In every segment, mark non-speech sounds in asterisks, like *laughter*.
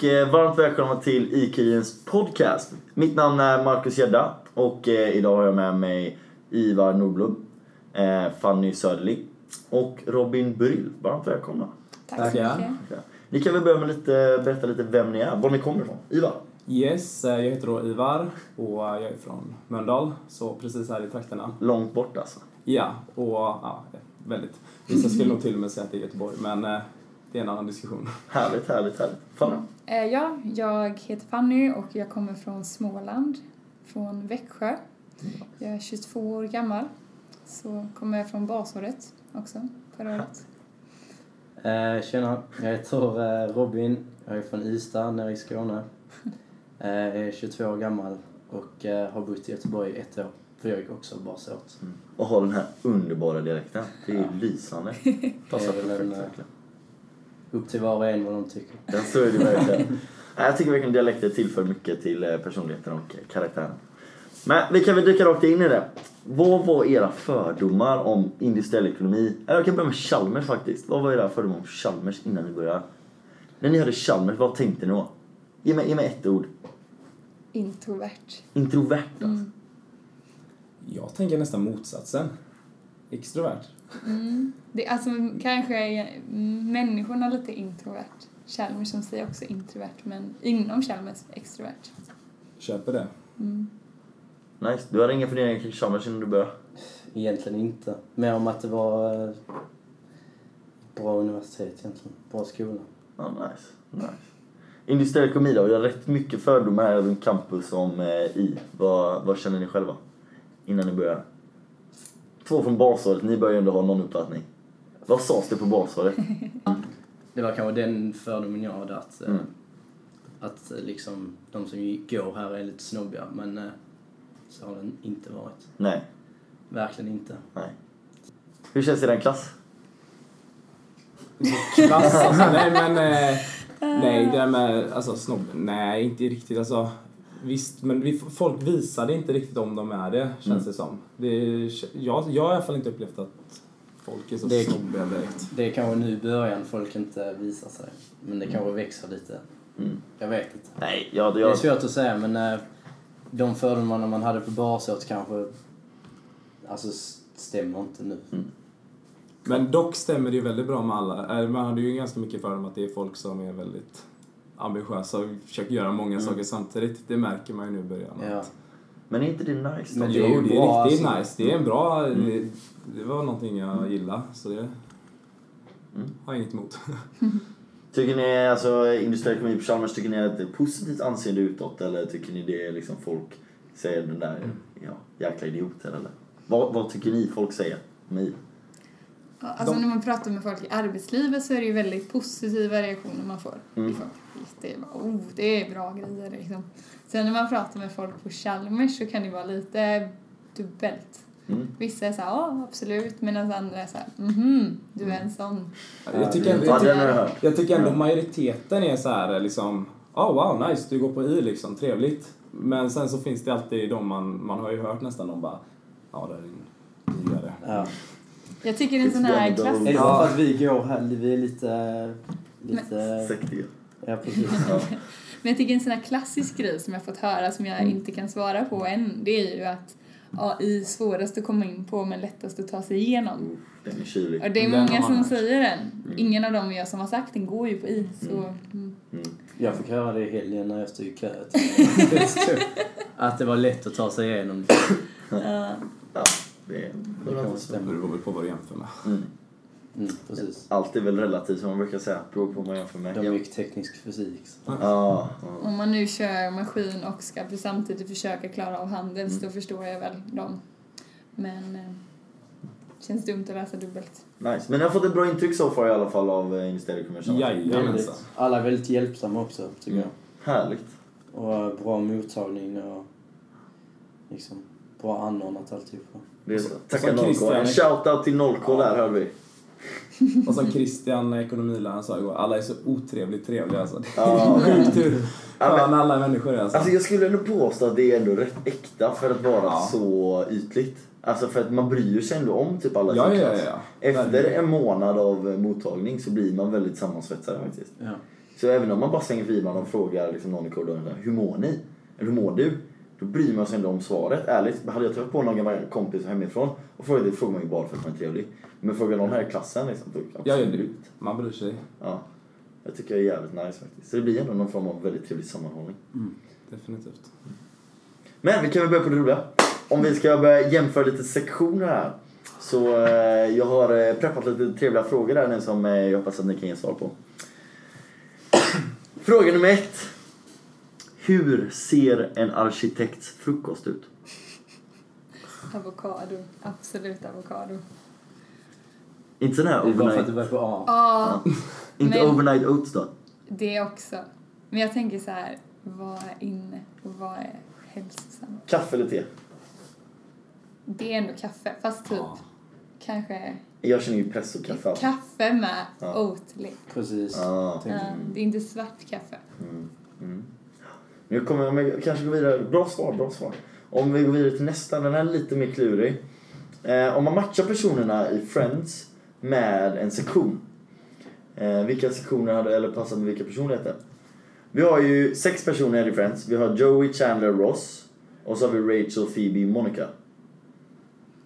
och eh, varmt välkomna till IKIens podcast. Mitt namn är Marcus Gedda och eh, idag har jag med mig Ivar Nordblom, eh, Fanny Söderling och Robin Bryll. Varmt välkomna. Tack så ja. mycket. Ni kan väl börja med lite, berätta lite vem ni är, var ni kommer ifrån. Ivar? Yes, jag heter då Ivar och jag är från Mölndal, så precis här i trakterna. Långt bort alltså. Ja, och ja, väldigt. Vissa skulle nog till och med säga att det är Göteborg, men det är en annan diskussion. Härligt, härligt, härligt. Fanny? Eh, Ja, jag heter Fanny och jag kommer från Småland, från Växjö. Jag är 22 år gammal. Så kommer jag från basåret också, förra året. Eh, tjena, jag heter eh, Robin. Jag är från Ystad nere i Skåne. Eh, jag är 22 år gammal och eh, har bott i Göteborg i ett år. För jag gick också basåret. Och har den här underbara dialekten. Det är ju lysande. *laughs* Passar perfekt en, verkligen. Upp till var och en vad de tycker. Den så är det verkligen. Nej, Jag tycker verkligen dialekter tillför mycket till eh, personligheten och karaktären. Men vi kan väl dyka rakt in i det. Vad var era fördomar om industriell ekonomi? Eller jag kan börja med Chalmers faktiskt. Vad var era fördomar om Chalmers innan ni började? När ni hörde Chalmers, vad tänkte ni då? Ge mig, ge mig ett ord. Introvert. Introvert alltså. Mm. Jag tänker nästan motsatsen. Extrovert. Mm. Det, alltså, kanske är människorna lite introvert. Chalmers som säger också introvert, men inom Chalmers extrovert. Köper det. Mm. Nice. Du hade inga funderingar kring Chalmers innan du började? Egentligen inte. Mer om att det var eh, bra universitet egentligen. Bra skola. Ja, nice. nice. Industriell ekonomi då? Vi har rätt mycket fördomar här runt campus om eh, i. Vad, vad känner ni själva? Innan ni börjar. Två från basåret, ni börjar ju ändå ha någon uppfattning. Vad sades det på basåret? *laughs* Det var kanske den fördomen jag hade att, eh, Mm. att eh, liksom de som går här är lite snobbiga. Men eh, så har det inte varit. Nej, Verkligen inte. nej. Hur känns det i den klass? Klass alltså, nej men... *laughs* Nej, det där med alltså, snobb, nej inte riktigt alltså. Visst, men vi, folk visar det inte riktigt om de är det, känns Mm. det som. Det, är- jag, jag har i alla fall inte upplevt att folk är så Det- snobbiga direkt. Det är kanske nu i början folk inte visar sig. Men det kanske växer lite. Mm. Jag vet inte. Nej, jag... Det är svårt att säga men eh, de fördomarna man hade på basåret kanske alltså stämmer inte nu. Men dock stämmer det ju väldigt bra med alla. Eh, Man hade ju ganska mycket för dem att det är folk som är väldigt ambitiösa och försöker göra många Mm. saker samtidigt. Det märker man ju nu i början. Ja. men är inte det nice? Men Jo, det är ju det är riktigt alltså. nice. Det är en bra... Mm. Det, det var någonting jag gillade, så det Mm. har jag inget emot. *laughs* Tycker ni alltså industriell ekonomi på Chalmers, tycker ni att det är positivt anseende utåt eller tycker ni det är liksom folk säger den där ja, jäkla idioter eller? Vad, vad tycker ni folk säger i? Ja, Alltså De- när man pratar med folk i arbetslivet så är det ju väldigt positiva reaktioner man får. Mm. Det är, bara, oh, det är bra grejer liksom. Sen när man pratar med folk på Chalmers så kan det vara lite dubbelt. Mm. Vissa är såhär, ja absolut, medan andra är såhär, mhm, du är en sån. Jag tycker, ändå, Ja, jag, tycker, jag tycker ändå Ja. majoriteten är så här liksom... Oh, wow, nice, du går på I liksom, trevligt. Men sen så finns det alltid de man, man har ju hört nästan de bara... Ja, det är en nygare. Ja. Jag tycker det är en sån här klassisk... Är det för att vi går här, vi är lite... lite Sektiga. ja, precis. Ja. *laughs* Men jag tycker en sån här klassisk grej som jag fått höra som jag inte kan svara på än, det är ju att AI svårast att komma in på men lättast att ta sig igenom. Den är kylig. Och det är många som säger den. Ingen av dem jag som har sagt den går ju på I. Så, mm. Mm. Jag fick höra det i helgen när jag stod i kö. *laughs* Att det var lätt att ta sig igenom. Ja. Ja, det är Det kan Det stämma. beror väl på vad du jämför med. mm. Mm, precis. Allt är väl relativt som man brukar säga. Beror på vad man jämför med. De gick teknisk fysik. så. Ja. Om man nu kör maskin och ska samtidigt försöka klara av handels, då förstår jag väl dem. Men eh, känns dumt att läsa dubbelt. Nice. Men jag har fått ett bra intryck så far i alla fall av eh, ekonomi. Jajamensan. Alla är väldigt hjälpsamma också, tycker Mm. Härligt. jag. Och eh, bra mottagning och liksom bra anordnat alltihopa. Tacka som Nollk. Christian- En shoutout till Nollk där hörde vi. *laughs* Och som Christian, ekonomiläraren, sa igår, alla är så otrevligt trevliga alltså. *laughs* Det Ja. är sjukt hur Ja, men- alla människor är alltså. Alltså jag skulle ändå påstå att det är ändå rätt äkta för att vara Ja. så ytligt. Alltså för att man bryr sig ändå om typ alla Ja, ja, klass. ja. Efter en månad av mottagning så blir man väldigt sammansvetsad faktiskt. Ja. Så även om man bara slänger förbi och frågar liksom någon i korridoren hur mår ni? Eller hur mår du? Då bryr man sig ändå om svaret. Ärligt, hade jag träffat på någon gammal kompis hemifrån och frågat det frågar man ju bara för att man är trevlig. Men frågar någon här i klassen liksom, då Ja, absolut. man bryr sig. Ja. Jag tycker det är jävligt nice faktiskt. Så det blir ändå någon form av väldigt trevlig sammanhållning. Definitivt. Men vi kan väl börja på det roliga. Om vi ska börja jämföra lite sektioner här. Så eh, jag har eh, preppat lite trevliga frågor där nu som eh, jag hoppas att ni kan ge svar på. Fråga nummer ett. Hur ser en arkitekts frukost ut? Avokado. Absolut avokado. Inte sån här Det är bara för att overnight, du börjar på A. Ja, inte men- overnight oats då? det också. Men jag tänker så här, vad är inne och vad är hälsosamt? Kaffe eller te? Det är ändå kaffe, fast typ Ja. kanske Jag känner ju pressokaffe. alltså. kaffe med Ja. Oatly. Precis. Ah. Ja, det är inte svart kaffe. Mm. Mm. Nu kommer jag kanske gå vidare. Bra svar, bra svar. Om vi går vidare till nästa, den här är lite mer klurig. Eh, om man matchar personerna i Friends med en sektion. Eh, vilka sektioner hade eller passat med vilka personligheter? Vi har ju sex personer i Friends. Vi har Joey, Chandler, Ross. Och så har vi Rachel, Phoebe, Monica.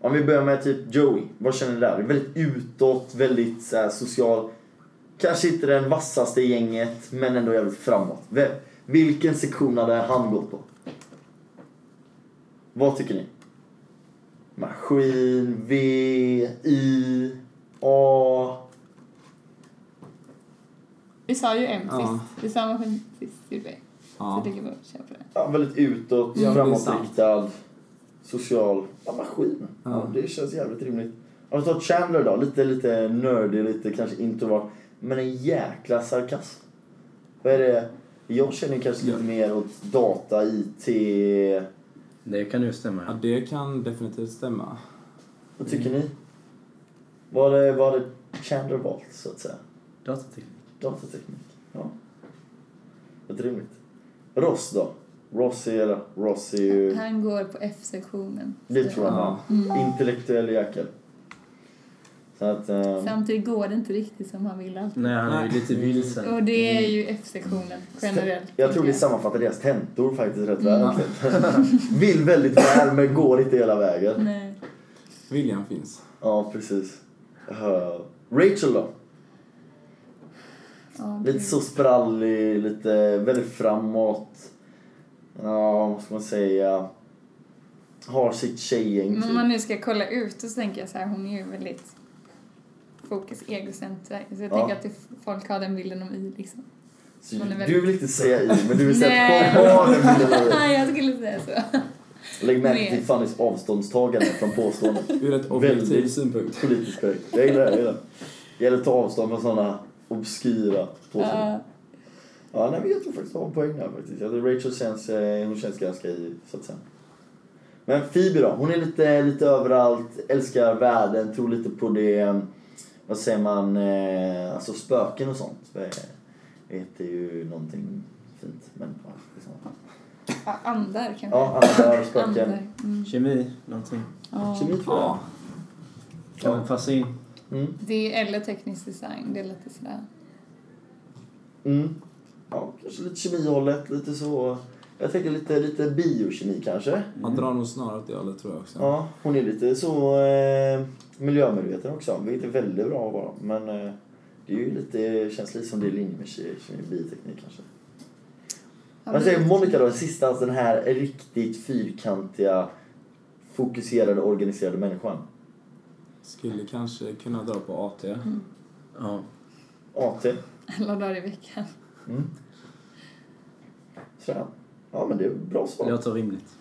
Om vi börjar med typ Joey. Vad känner ni där? Det är väldigt utåt, väldigt så här, social. Kanske inte den vassaste i gänget, men ändå jävligt framåt. Vilken sektion hade han gått på? Vad tycker ni? Maskin, V, I, A. Vi sa ju M Ja. sist. Vi sa maskin sist, gjorde vi. Så Ja. jag tycker vi kör på det. Ja, väldigt utåt, är framåtriktad, social. Ja, maskin. Ja. Ja. det känns jävligt rimligt. Om vi tar Chandler då, lite, lite nördig, lite kanske introvert. Men en jäkla sarkasm. Vad är det? Jag känner kanske lite Ja. mer åt data, IT. Det kan ju stämma. ja, det kan definitivt stämma. Vad tycker ni? Vad hade, vad hade Chandler valt, så att säga? Datateknik. Datateknik. Ja. Rätt rimligt. Ross då? Ross är, Ross är ju... Han går på F-sektionen. Det tror jag Ja. med. Intellektuell jäkel. Så att... Eh, Samtidigt går det inte riktigt som han vill alltid. Nej, han är ju lite vilsen. Och det är ju F-sektionen generellt. jag tror det sammanfattar deras tentor faktiskt rätt väl. Mm. egentligen. *laughs* Vill väldigt väl men går inte hela vägen. Nej. Viljan finns. Ja, precis. Uh, Rachel då? Ja, Lite så sprallig, lite väldigt framåt. Ja, vad ska man säga? Har sitt tjejgäng Men typ. om man nu ska kolla ut så tänker jag så här, hon är ju väldigt fokus egocenter. Så jag Ja. tänker att det, folk har den bilden om I liksom. Så du väldigt- vill inte säga i, men du vill säga att folk har en bild av dig. *laughs* Nej, jag skulle säga så. Lägg märke till Fannys avståndstagande från påståendet. *laughs* Ur ett objektiv Väldigt. synpunkt. Politiskt korrekt. Jag gillar det. Jag gillar det. Det gäller att ta avstånd från sådana obskyra påståenden. Ja, Ja, nej, men jag tror faktiskt jag har en poäng där faktiskt. Jag tror Rachel känns, eh, hon känns ganska i, så att säga. Men Phoebe då? Hon är lite, lite överallt, älskar världen, tror lite på det, vad säger man, eh, alltså spöken och sånt. Det heter ju någonting fint, men ja, liksom. andar kanske. Ja, andar, *laughs* spöken. Andar. Mm. Kemi, någonting. Ja. Kemi tror jag. Ja. Kan man passa in. Mm. Det är, eller teknisk design, det är lite sådär. Mm. Ja, kanske lite kemihållet, lite så. Jag tänker lite, lite biokemi kanske. Man drar nog snarare åt det hållet tror jag också. Ja, hon är lite så eh, miljömedveten också, vilket är väldigt bra att vara. Men eh, det är ju lite, känns lite som det är linje med bioteknik kanske. Ja, Men säger Monica då, sista, alltså den här riktigt fyrkantiga, fokuserade, organiserade människan. Skulle kanske kunna dra på AT. Ja. AT. Alla dagar i veckan. Mm. Så, ja. men det är bra svar. Det låter rimligt.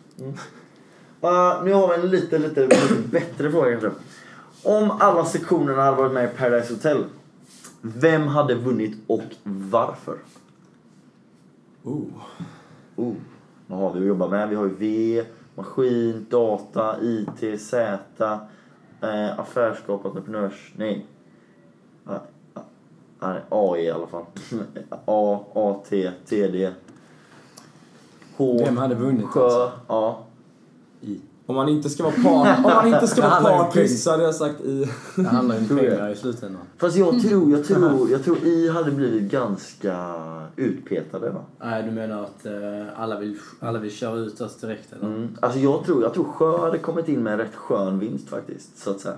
Uh, nu har vi en lite, lite, lite *clears throat* bättre fråga kanske. Om alla sektionerna hade varit med i Paradise Hotel, vem hade vunnit och varför? Oh. Oh, vad har vi att jobba med? Vi har ju V, maskin, data, IT, Z, eh, affärskap, entreprenörs... Nej. Ah, ah, Nej, AI i alla fall. *laughs* A, AT, TD. H, Vem hade vunnit Sjö, alltså? ja. I. Om man inte ska vara part, om man inte ska vara hade jag sagt i. Det handlar ju om pengar i slutändan. Fast jag tror, jag tror, jag tror I hade blivit ganska utpetade va? Nej, du menar att eh, alla, vill, alla vill köra ut oss direkt eller? Mm. Alltså jag tror, jag tror Sjö hade kommit in med en rätt skön vinst faktiskt. Så att säga.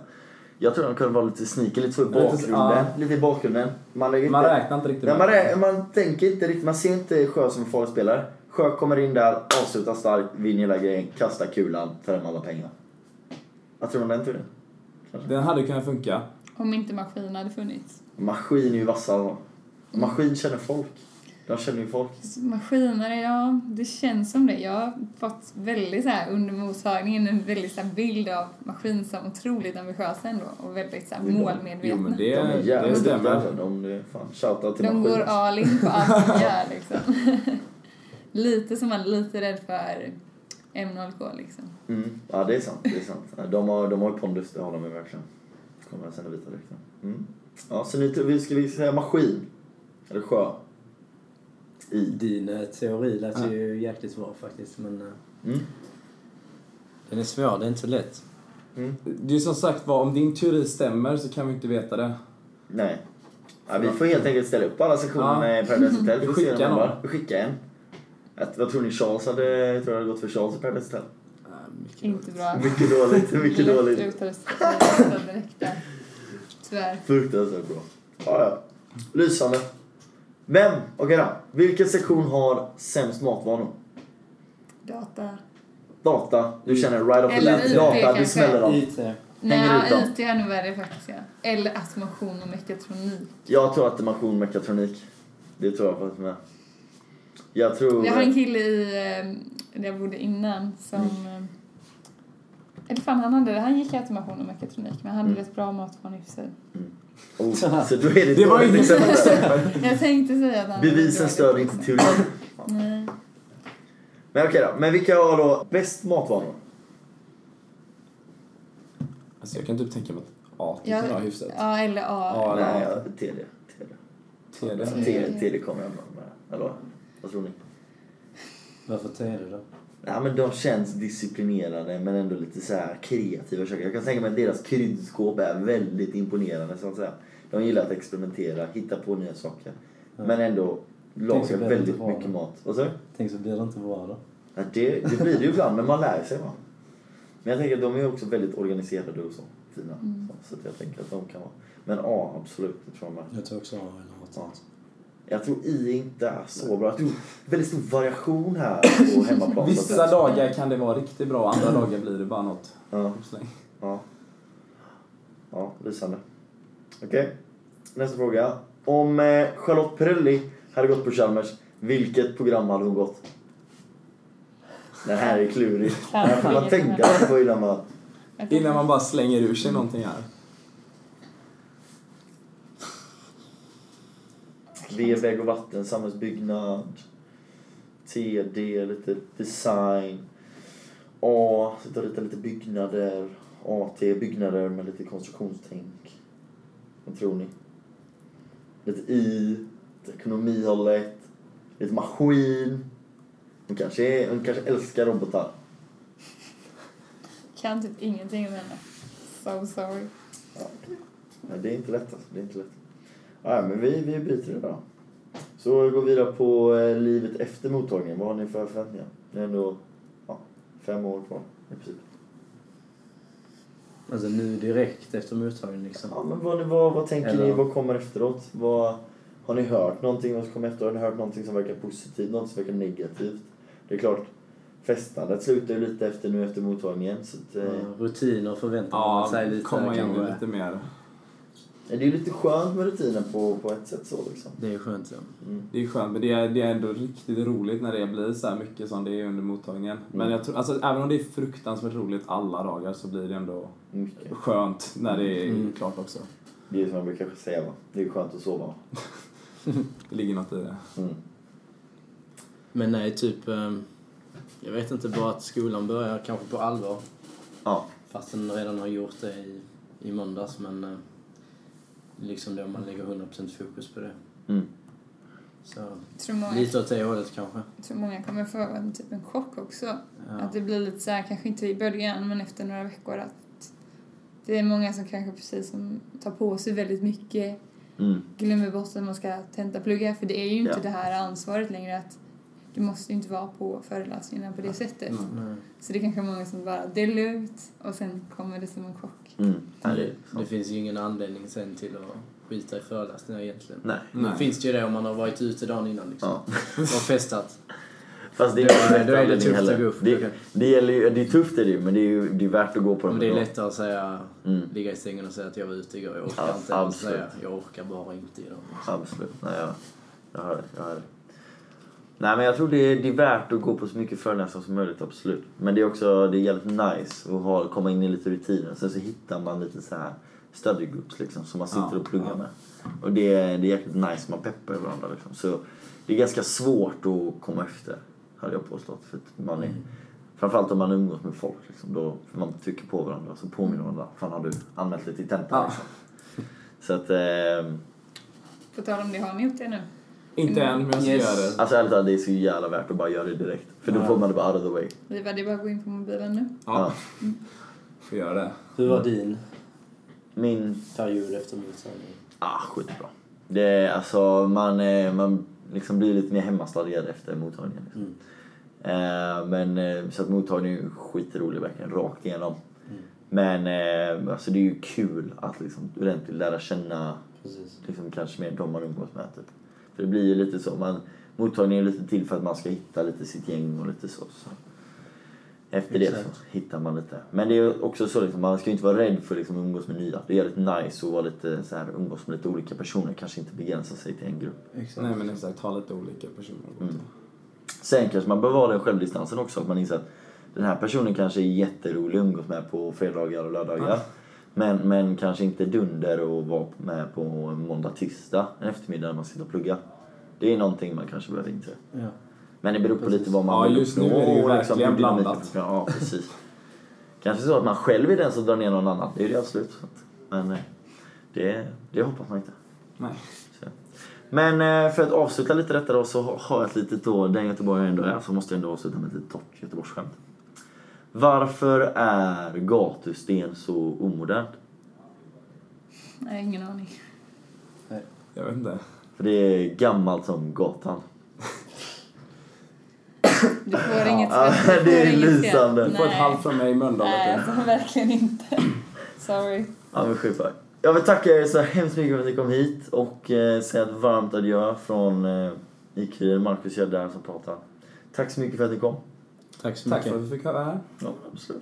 Jag tror de kunde vara lite sneaky, lite så i Lite- bakgrunden. ja. Lite i bakgrunden. Man, lägger Man inte, räknar inte riktigt Nej, man, man tänker inte riktigt, man ser inte Sjö som en farlig spelare. Sjö kommer in där, avslutar starkt, vinner hela grejen, kastar kulan, tar hem alla pengar. Vad tror du om den turen? Den hade kunnat funka. Om inte maskinen hade funnits. Maskin är ju vassare då. Maskin känner folk. De känner ju folk. Maskiner, ja, det känns som det. Jag har fått väldigt så här under mottagningen en väldigt så här bild av maskin som otroligt ambitiösa ändå och väldigt så här målmedvetna. Jo men det, De är jävligt duktiga. stämmer. De, är fan, shoutout till De Maskin. går all in på allt de gör liksom. *laughs* lite som man är lite rädd för M0K liksom. Mm. Ja, det är sant. Det är sant. De har, de har pondus, det har de ju verkligen. Kommer jag sända vita direkt. Mm. Ja, så ni, vi ska vi säga maskin? Eller sjö? I. Din eh, teori lät ju jäkligt bra faktiskt, men eh, Mm. den är svår, det är inte så lätt. Mm. Det är som sagt var, om din teori stämmer så kan vi inte veta det. Nej. Ja, vi får helt enkelt ställa upp alla sektionerna Ja. i Paradise Hotel. *laughs* Någon. bara- Vi skickar en. Att, vad tror ni Charles hade, jag tror jag hade gått för Charles i Paradise Hotel? Inte bra. Mycket dåligt, mycket dåligt. Tyvärr. Fruktansvärt bra. Ja, ja. Lysande. Vem, okej då. Vilken sektion har sämst matvanor? Data. Data. Du känner right off the Eller. IT Data, kanske. smäller dem. IT. Nej, IT är nog värre faktiskt ja. Eller automation och mekatronik. Jag tror automation mekatronik. Det tror jag faktiskt med. Jag tror... Jag har en kille i, eh, där jag bodde innan som... eh, Eller fan, han, hade, han gick i automation och mekatronik men han hade Mm. rätt bra matvan i sig. Oh, *laughs* så då är det, Det var inget. *laughs* Jag tänkte säga att han Bevisen dåligt. inte teorin. Nej. Men okej då. Men vilka har då bäst matvanor? Alltså jag kan typ tänka mig att A Ja, tycker jag är hyfsat. ja, eller A. Ja, eller Nej, A. ja, TD. TD. TD. TD, TD kommer jag med. Eller vad tror ni? Varför TD då? Ja, men de känns disciplinerade men ändå lite så här kreativa. Jag kan tänka mig att deras kryddskåp är väldigt imponerande så att säga. De gillar att experimentera, hitta på nya saker. Men ändå lagar så väldigt mycket då. mat. Vad du? Tänk så blir det inte bra då. Ja, det, det blir det ju ibland, men man lär sig va. Men jag tänker att de är också väldigt organiserade och så. Fina. Mm. Så, så att jag tänker att de kan vara. Men ja, absolut. Det tror jag med. Jag tror också A eller något sånt. Jag tror I inte är så bra. Jag tror väldigt stor variation här på *clears throat* hemmaplan. Vissa dagar kan det vara riktigt bra, andra dagar blir det bara något Ja, ja. Ja, lysande. Okej. Nästa fråga. Om eh, Charlotte Perrelli hade gått på Chalmers, vilket program hade hon gått? Den här är klurig. Den här får man tänka på innan man... Innan man bara slänger ur sig någonting här. V, väg och vatten, samhällsbyggnad. TD, lite design. A, sitta och rita lite byggnader. AT, byggnader med lite konstruktionstänk. Vad tror ni? Lite I, lite ekonomihållet, lite maskin. Hon kanske, hon kanske älskar robotar. Kan typ ingenting om henne. So sorry. Ja. Nej, det är inte lätt alltså. Det är inte lätt. Ja, men vi, vi byter det då. Så går vi vidare på eh, livet efter mottagningen. Vad har ni för förväntningar? Det är ändå ja, fem år kvar i princip. Alltså nu direkt efter mottagningen liksom. Ja, men vad, vad, vad tänker Eller- ni? Vad kommer efteråt? Vad, har ni hört någonting vad som kommer efteråt? Har ni hört någonting som verkar positivt? Något som verkar negativt? Det är klart, festandet slutar ju lite efter nu efter mottagningen. Så att, eh, Ja, rutiner förväntar man Ja, komma in lite mer. Det är ju lite skönt med rutinen på, på ett sätt så liksom. Det är skönt ja. Mm. Det är skönt, men det är, det är ändå riktigt roligt när det blir så här mycket som det är under mottagningen. Men Mm. jag tror, alltså, även om det är fruktansvärt roligt alla dagar så blir det ändå Mycket. skönt när det är Mm. klart också. Det är som jag brukar säga va. Det är skönt att sova. *laughs* Det ligger något i det. Mm. Men nej, typ... ehm, Jag vet inte, bara att skolan börjar kanske på allvar. Ja. Fast den redan har gjort det i, i måndags, men... Liksom då man lägger 100% fokus på det. Mm. Så Jag tror många, lite åt det hållet kanske. jag tror många kommer få en typ en chock också. Ja. Att det blir lite så här, kanske inte i början, men efter några veckor att det är många som kanske precis som tar på sig väldigt mycket, Mm. glömmer bort att man ska tentaplugga, för det är ju inte Ja. det här ansvaret längre att du måste ju inte vara på föreläsningarna på det sättet. Mm. Så det är kanske många som bara, det är lugnt, och sen kommer det som en chock. Mm. Det Det, det finns ju ingen anledning sen till att skita i föreläsningar egentligen. Nej. Nej. finns det ju det om man har varit ute dagen innan liksom. Ja. Och festat. Fast det är inte är- rätt då är det tufft att heller. gå upp. Det, det, gäller ju, det är tufft är det ju, men det är ju det är värt att gå på Men dem. det är lättare att säga, Mm. ligga i sängen och säga att jag var ute igår. Jag orkar Ja, inte. Att absolut. säga, jag orkar bara inte idag. Absolut. Nej, jag, jag hör det. Jag hör det. Nej, men jag tror det är, det är värt att gå på så mycket föreläsningar som möjligt, absolut. Men det är också det är jävligt nice att ha, komma in i lite rutiner. Sen så hittar man lite så här study groups liksom, som man sitter Ja, och pluggar ja. med. Och det, är- det är jäkligt nice, man peppar varandra liksom. Så det är ganska svårt att komma efter, hade jag påstått. För att man är, Framförallt om man umgås med folk liksom, då man trycker på varandra så påminner varandra. Fan har du anmält dig till tentan Ja. liksom. Så att, eh, På tal om det, har ni gjort det nu? Inte än, men jag ska Yes. göra det. Alltså ärligt talat, det är så jävla värt att bara göra det direkt. För då Ja. får man det bara out of the way. Det bara att gå in på mobilen nu. Ja, får göra det. Hur var din Min, period efter mottagningen? ah skitbra. Det är alltså, man, eh, man liksom blir lite mer hemmastadierad efter mottagningen. Liksom. Mm. Eh, men eh, så att mottagningen är skitrolig verkligen, rakt igenom. Mm. Men eh, alltså det är ju kul att liksom ordentligt lära känna Precis. liksom kanske mer de man umgås med typ. För det blir ju lite så, man, mottagningen är lite till för att man ska hitta lite sitt gäng och lite så. så. Efter det Exakt. så hittar man lite. Men det är också så liksom, man ska ju inte vara rädd för liksom, att umgås med nya. Det är lite nice att vara lite så här, umgås med lite olika personer, kanske inte begränsa sig till en grupp. Exakt. Nej men exakt, ha lite olika personer Mm. Sen kanske man behöver ha den självdistansen också, att man inser att den här personen kanske är jätterolig att umgås med på fredagar och lördagar. Ja. Men, men kanske inte dunder och vara med på måndag, tisdag, en eftermiddag när man sitter och pluggar. Det är någonting man kanske behöver inse. Ja. Men det beror på lite vad man Ja, vill just nu är det ju liksom verkligen dynamiken blandat. Ja, precis. Kanske så att man själv är den som drar ner någon annan. Det är det absolut. Men eh, det, det hoppas man inte. Nej. Så. Men eh, för att avsluta lite detta då så har jag ett litet då, den Göteborg jag ändå är, så måste jag ändå avsluta med ett litet torrt Göteborgsskämt. Varför är gatusten så omodernt? Nej, ingen aning. Jag vet inte. För det är gammalt som gatan. Du får inget Ja, skratt. *laughs* det är lysande. Du får ett Nej. halvt från mig i Mölndal. Nej, alltså verkligen inte. *clears throat* Sorry. Ja men skitbra. Jag vill tacka er så hemskt mycket för att ni kom hit och eh, säga ett varmt adjö från eh, Ikryr, Marcus Gärdär som pratar. Tack så mycket för att ni kom. Tack så Tack mycket. för att vi fick höra här. Ja, absolut.